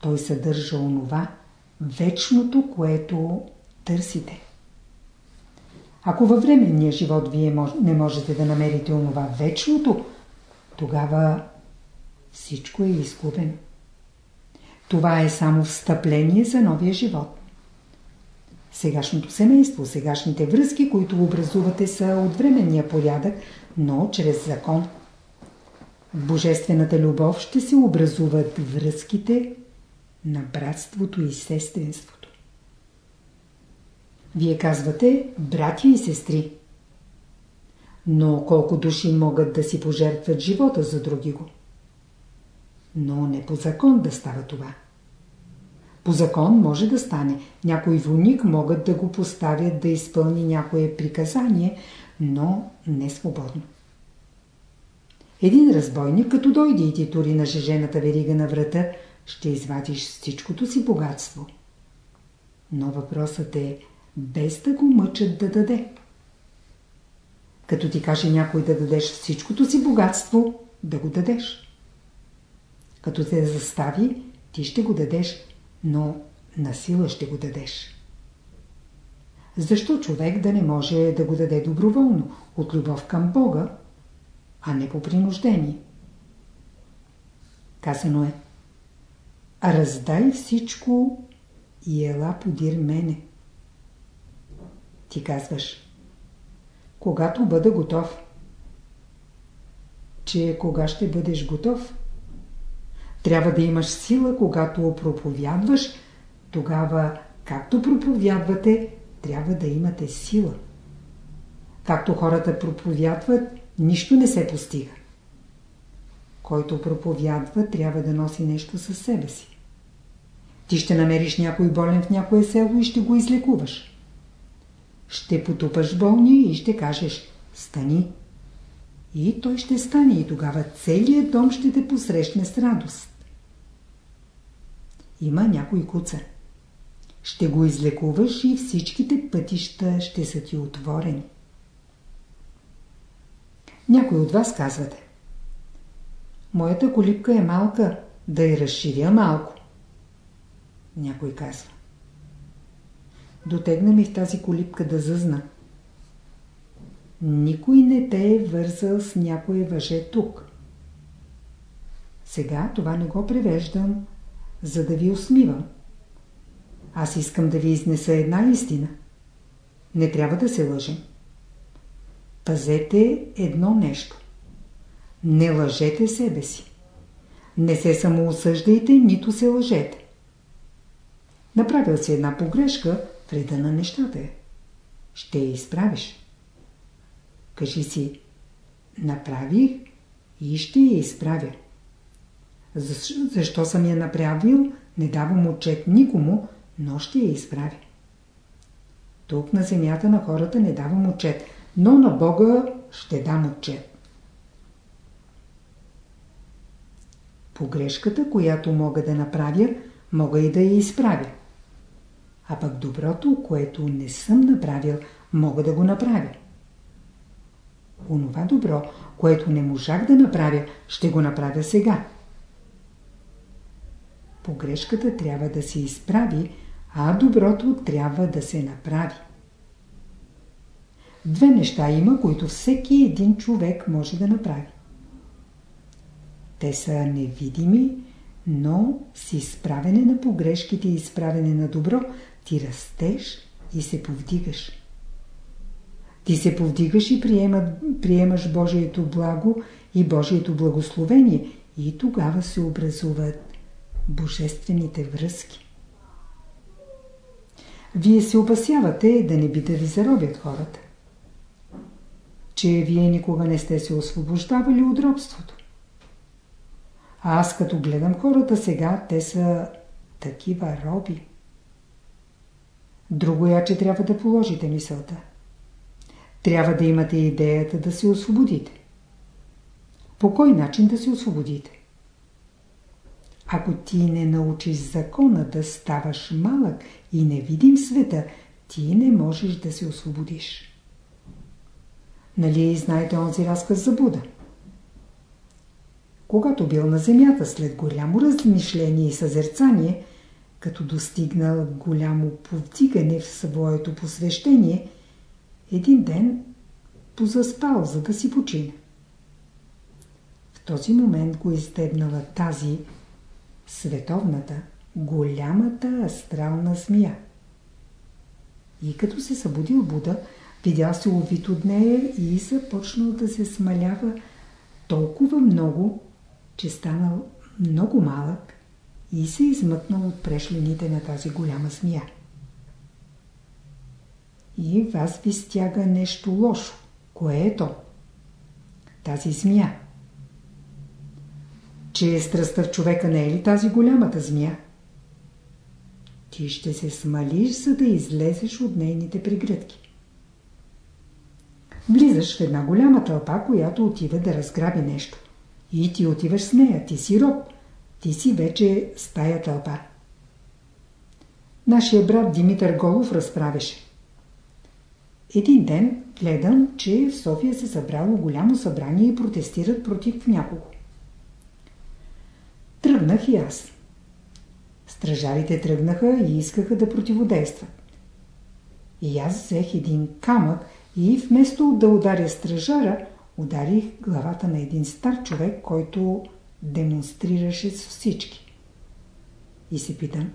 той съдържа онова, вечното, което търсите. Ако във временния живот вие не можете да намерите онова вечното, тогава всичко е изгубено. Това е само встъпление за новия живот. Сегашното семейство, сегашните връзки, които образувате са от временния порядък, но чрез закон. В божествената любов ще се образуват връзките на братството и сестринството. Вие казвате братя и сестри. Но колко души могат да си пожертват живота за други го? Но не по закон да става това. По закон може да стане. Някой войник могат да го поставят да изпълни някое приказание, но не свободно. Един разбойник, като дойде и ти тури на жежената верига на врата, ще извадиш всичкото си богатство. Но въпросът е, без да го мъчат да даде. Като ти каже някой да дадеш всичкото си богатство, да го дадеш. Като те застави, ти ще го дадеш, но на сила ще го дадеш. Защо човек да не може да го даде доброволно, от любов към Бога, а не по принуждение? Казано е Раздай всичко и ела подир мене. Ти казваш Когато бъда готов. Че кога ще бъдеш готов? Трябва да имаш сила, когато проповядваш, тогава, както проповядвате, трябва да имате сила. Както хората проповядват, нищо не се постига. Който проповядва, трябва да носи нещо със себе си. Ти ще намериш някой болен в някое село и ще го излекуваш. Ще потупаш болния и ще кажеш «Стани». И той ще стане и тогава целият дом ще те посрещне с радост. Има някой куца. Ще го излекуваш и всичките пътища ще са ти отворени. Някой от вас казвате. Моята колипка е малка, да я разширя малко. Някой казва. Дотегна ми в тази колипка да зъзна. Никой не те е вързал с някое въже тук. Сега това не го превеждам, за да ви усмивам. Аз искам да ви изнеса една истина. Не трябва да се лъжем. Пазете едно нещо. Не лъжете себе си. Не се самоосъждайте, нито се лъжете. Направил си една погрешка, вреда на нещата е. Ще я изправиш. Кажи си, направих и ще я изправя. Защо, защо съм я направил, не давам отчет никому, но ще я изправя. Тук на земята на хората не давам отчет, но на Бога ще дам отчет. Погрешката, която мога да направя, мога и да я изправя. А пък доброто, което не съм направил, мога да го направя. Онова добро, което не можах да направя, ще го направя сега. Погрешката трябва да се изправи, а доброто трябва да се направи. Две неща има, които всеки един човек може да направи. Те са невидими, но с изправене на погрешките и изправене на добро ти растеш и се повдигаш. Ти се повдигаш и приема, приемаш Божието благо и Божието благословение и тогава се образуват божествените връзки. Вие се опасявате да не би да ви заробят хората. Че вие никога не сте се освобождавали от робството. А аз като гледам хората сега, те са такива роби. Друго я, че трябва да положите мисълта. Трябва да имате идеята да се освободите. По кой начин да се освободите? Ако ти не научиш закона да ставаш малък и не видим света, ти не можеш да се освободиш. Нали знаете онзи разказ за Буда? Когато бил на земята след голямо размишление и съзерцание, като достигнал голямо повдигане в своето посвещение, един ден позаспал, за да си почине. В този момент го изтебнала тази световната, голямата астрална змия. И като се събудил Буда, видял се увит от нея и започнал да се смалява толкова много, че станал много малък и се измъкнал от прешлените на тази голяма змия. И вас ви стяга нещо лошо. Кое е то? Тази змия. Че е страстта в човека не е ли тази голямата змия? Ти ще се смалиш, за да излезеш от нейните прегръдки. Влизаш в една голяма тълпа, която отива да разграби нещо. И ти отиваш с нея, ти си роб. Ти си вече с тая тълпа. Нашия брат Димитър Голов разправеше. Един ден гледам, че в София се събрало голямо събрание и протестират против някого. Тръгнах и аз. Стражарите тръгнаха и искаха да противодействат. И аз взех един камък и вместо да ударя стражара, ударих главата на един стар човек, който демонстрираше с всички. И се питам,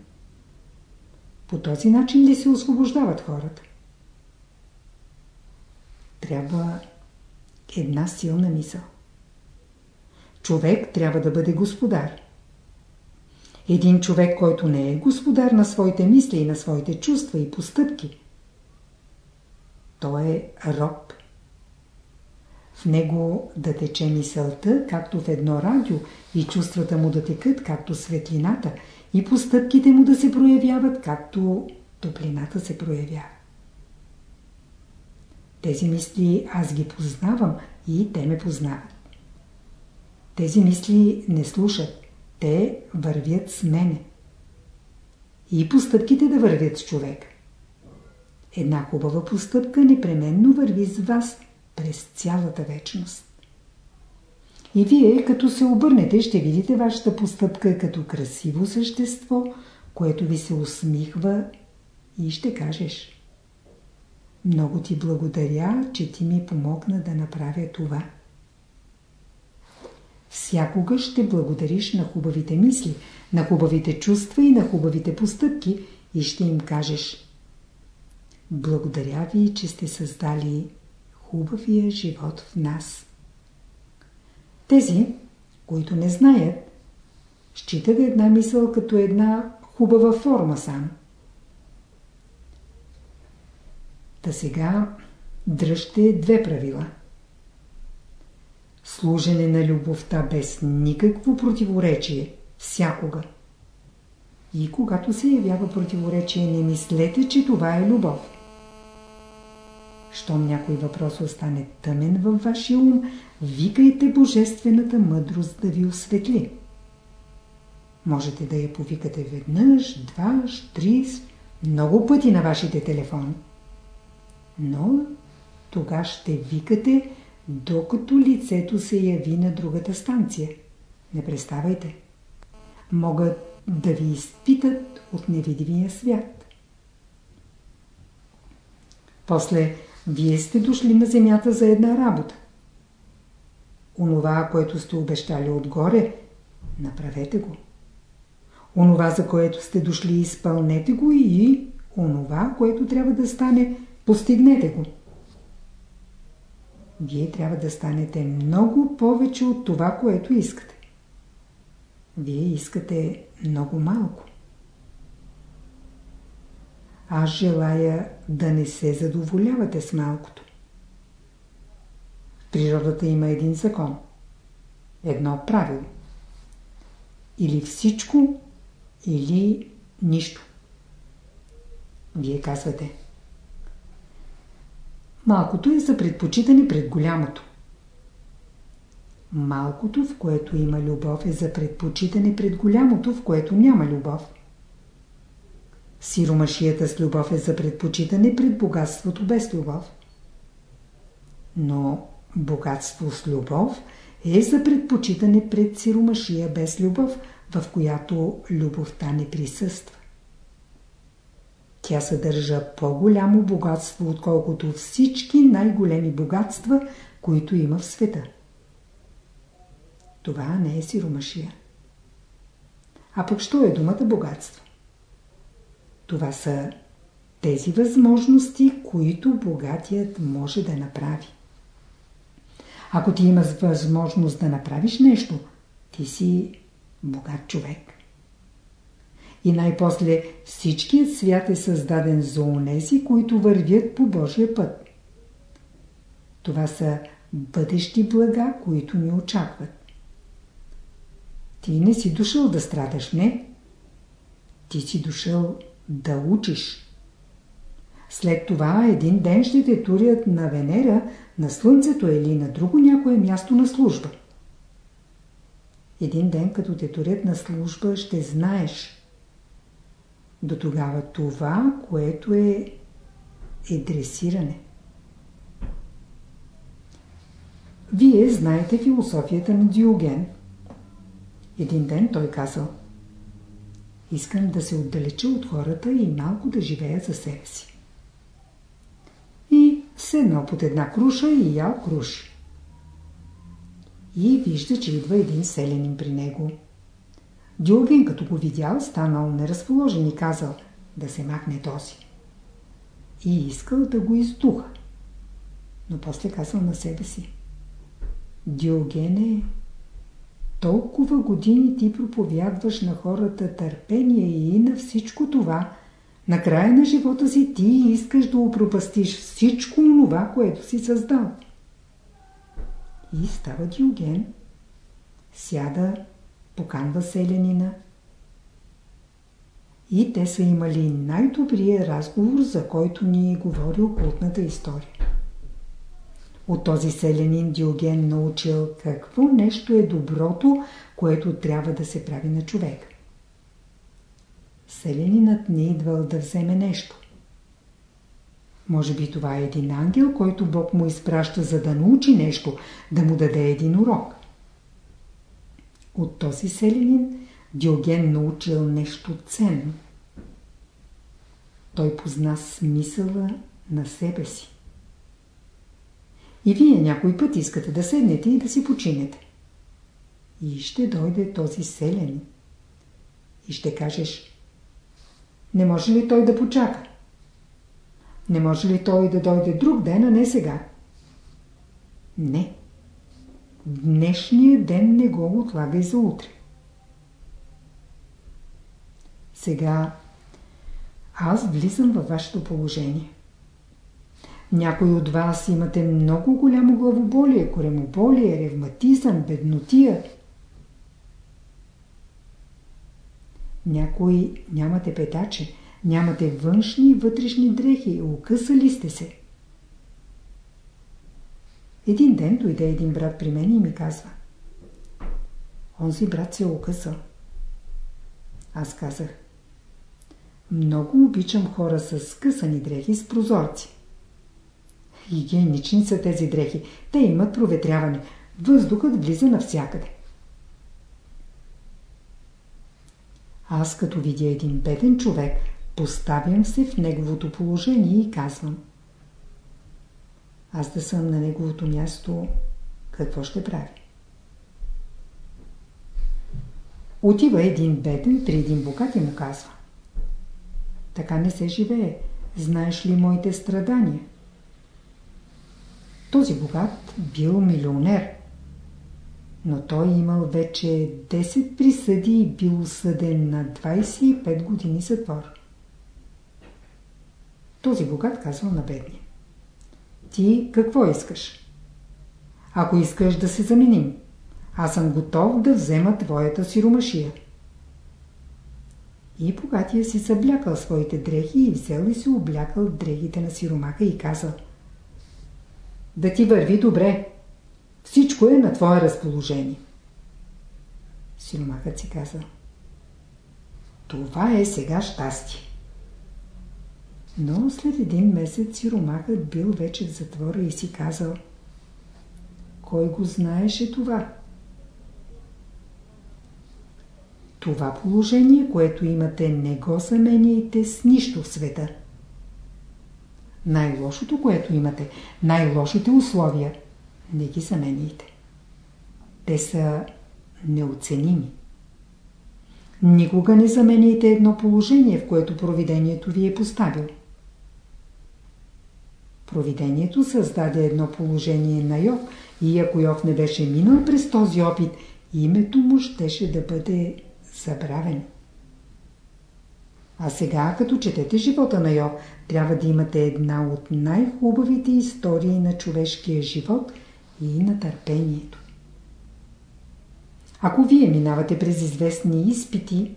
по този начин ли се освобождават хората? Трябва една силна мисъл. Човек трябва да бъде господар. Един човек, който не е господар на своите мисли и на своите чувства и постъпки, той е роб. В него да тече мисълта, както в едно радио, и чувствата му да текат, както светлината, и постъпките му да се проявяват, както топлината се проявява. Тези мисли аз ги познавам и те ме познават. Тези мисли не слушат, те вървят с мене. И постъпките да вървят с човек. Една хубава постъпка непременно върви с вас през цялата вечност. И вие, като се обърнете, ще видите вашата постъпка като красиво същество, което ви се усмихва и ще кажеш Много ти благодаря, че ти ми помогна да направя това. Всякога ще благодариш на хубавите мисли, на хубавите чувства и на хубавите постъпки и ще им кажеш Благодаря ви, че сте създали хубавия живот в нас. Тези, които не знаят, считат една мисъл като една хубава форма сам. Та сега дръжте две правила. Служене на любовта без никакво противоречие, всякога. И когато се явява противоречие, не мислете, че това е любов. Щом някой въпрос остане тъмен във вашия ум, викайте Божествената мъдрост да ви осветли. Можете да я повикате веднъж, два, три, много пъти на вашите телефони. Но тога ще викате, докато лицето се яви на другата станция. Не преставайте. Могат да ви изпитат от невидимия свят. После вие сте дошли на земята за една работа. Онова, което сте обещали отгоре, направете го. Онова, за което сте дошли, изпълнете го и онова, което трябва да стане, постигнете го. Вие трябва да станете много повече от това, което искате. Вие искате много малко. Аз желая да не се задоволявате с малкото. В природата има един закон. Едно правило. Или всичко, или нищо. Вие казвате. Малкото е за предпочитане пред голямото. Малкото, в което има любов, е за предпочитане пред голямото, в което няма любов. Сиромашията с любов е за предпочитане пред богатството без любов. Но богатство с любов е за предпочитане пред сиромашия без любов, в която любовта не присъства. Тя съдържа по-голямо богатство, отколкото всички най-големи богатства, които има в света. Това не е сиромашия. А пък що е думата богатство? Това са тези възможности, които богатият може да направи. Ако ти имаш възможност да направиш нещо, ти си богат човек. И най-после всичкият свят е създаден за онези, които вървят по Божия път. Това са бъдещи блага, които ни очакват. Ти не си дошъл да страдаш, не. Ти си дошъл да учиш. След това един ден ще те турят на Венера, на Слънцето или на друго някое място на служба. Един ден, като те турят на служба, ще знаеш. До тогава това, което е, е дресиране. Вие знаете философията на Диоген. Един ден той казал Искам да се отдалеча от хората и малко да живея за себе си седнал под една круша и ял круши. И вижда, че идва един селянин при него. Диоген, като го видял, станал неразположен и казал да се махне този. И искал да го издуха. Но после казал на себе си. Диогене, толкова години ти проповядваш на хората търпение и на всичко това – Накрая на живота си ти искаш да опропастиш всичко това, което си създал. И става Диоген, сяда, поканва селянина. И те са имали най-добрия разговор, за който ни е говори окултната история. От този селянин Диоген научил какво нещо е доброто, което трябва да се прави на човека. Селянинът не идвал да вземе нещо. Може би това е един ангел, който Бог му изпраща за да научи нещо, да му даде един урок. От този селянин Диоген научил нещо ценно. Той позна смисъла на себе си. И вие някой път искате да седнете и да си починете. И ще дойде този селянин. И ще кажеш, не може ли той да почака? Не може ли той да дойде друг ден, а не сега? Не. Днешния ден не го отлагай за утре. Сега аз влизам във вашето положение. Някои от вас имате много голямо главоболие, коремоболие, ревматизъм, беднотия – Някои нямате петаче, нямате външни и вътрешни дрехи, окъсали сте се. Един ден дойде един брат при мен и ми казва Онзи брат се е окъсал. Аз казах Много обичам хора с скъсани дрехи с прозорци. Хигиенични са тези дрехи. Те имат проветряване. Въздухът влиза навсякъде. Аз като видя един беден човек, поставям се в неговото положение и казвам. Аз да съм на неговото място, какво ще прави? Отива един беден при един богат и му казва. Така не се живее. Знаеш ли моите страдания? Този богат бил милионер но той имал вече 10 присъди и бил осъден на 25 години затвор. Този богат казал на бедния. Ти какво искаш? Ако искаш да се заменим, аз съм готов да взема твоята сиромашия. И богатия си съблякал своите дрехи и взел и си облякал дрехите на сиромака и казал Да ти върви добре, всичко е на твое разположение. Сиромахът си каза Това е сега щастие. Но след един месец сиромахът бил вече в затвора и си казал Кой го знаеше това? Това положение, което имате, не го заменяйте с нищо в света. Най-лошото, което имате, най-лошите условия, не ги заменяйте. Те са неоценими. Никога не заменяйте едно положение, в което провидението ви е поставил. Провидението създаде едно положение на Йов и ако Йов не беше минал през този опит, името му щеше да бъде забравено. А сега, като четете живота на Йов, трябва да имате една от най-хубавите истории на човешкия живот и на търпението. Ако вие минавате през известни изпити,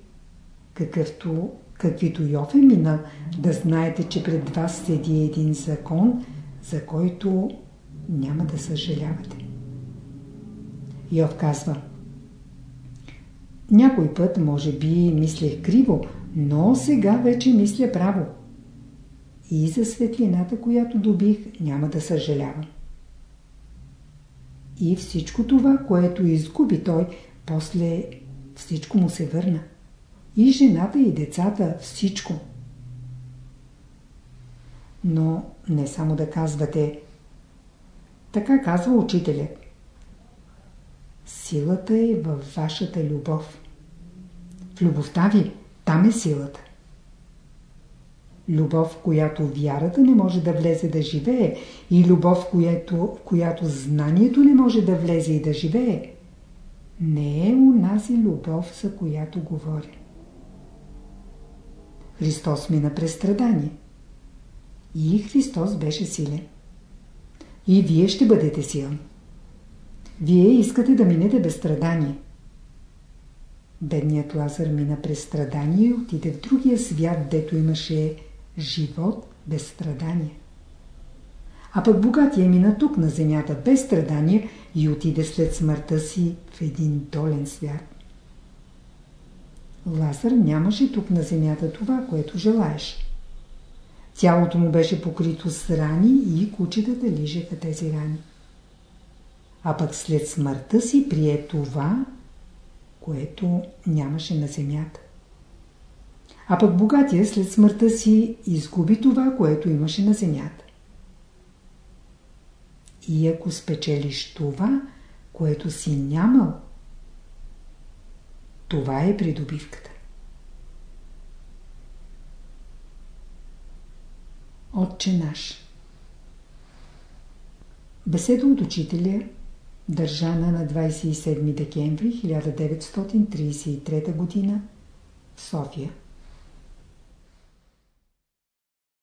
какъвто, каквито Йов е мина, да знаете, че пред вас седи един закон, за който няма да съжалявате. Йов казва Някой път, може би, мислех криво, но сега вече мисля право. И за светлината, която добих, няма да съжалявам. И всичко това, което изгуби той, после всичко му се върна. И жената, и децата, всичко. Но не само да казвате така казва учителят. Силата е във вашата любов. В любовта ви там е силата. Любов, която вярата не може да влезе да живее и любов, която, която знанието не може да влезе и да живее, не е унази любов, за която говоря. Христос мина през страдание. И Христос беше силен. И вие ще бъдете силни. Вие искате да минете без страдание. Бедният Лазар мина през страдание и отиде в другия свят, дето имаше живот без страдание. А пък богатия мина тук на земята без страдание и отиде след смъртта си в един долен свят. Лазар нямаше тук на земята това, което желаеше. Тялото му беше покрито с рани и кучетата лижеха тези рани. А пък след смъртта си прие това, което нямаше на земята. А пък богатия след смъртта си изгуби това, което имаше на земята. И ако спечелиш това, което си нямал, това е придобивката. Отче наш Беседа от учителя държана на 27 декември 1933 г. в София